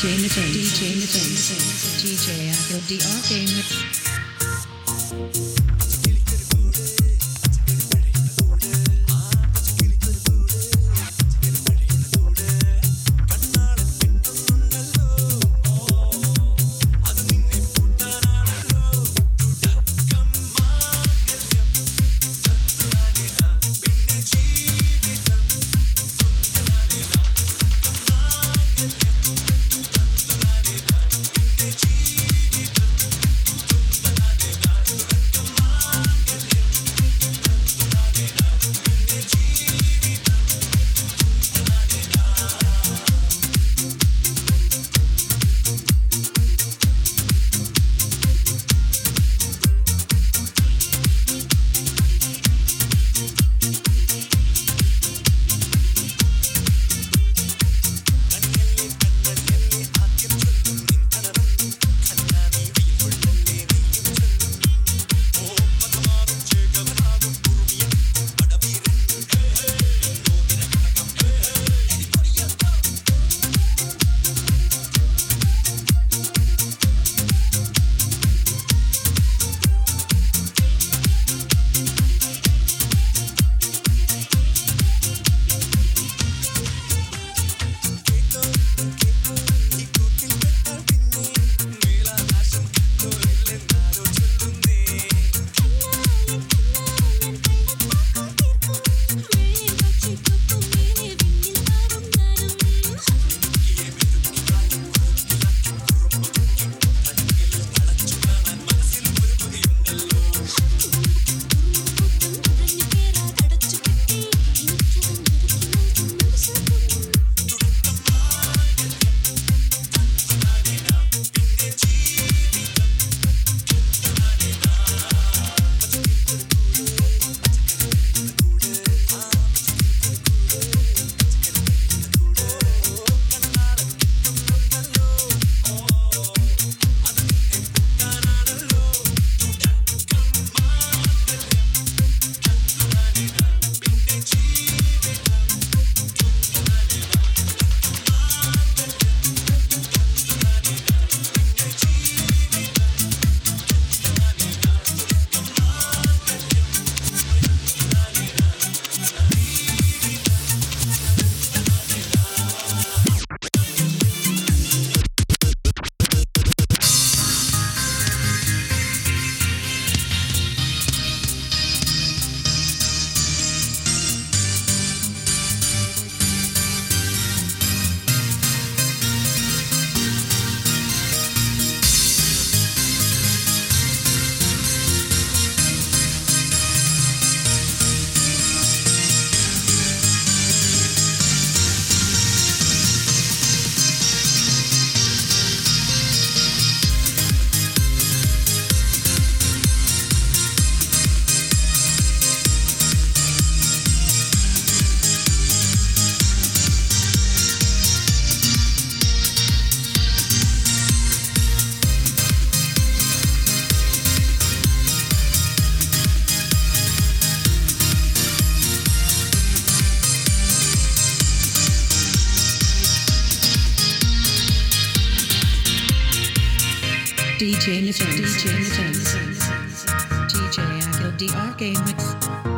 DJ Nithin, DJ Nithin, DJ Akil DR DJ Nithin, DJ Nithin, DJ Akil DR Game Mix.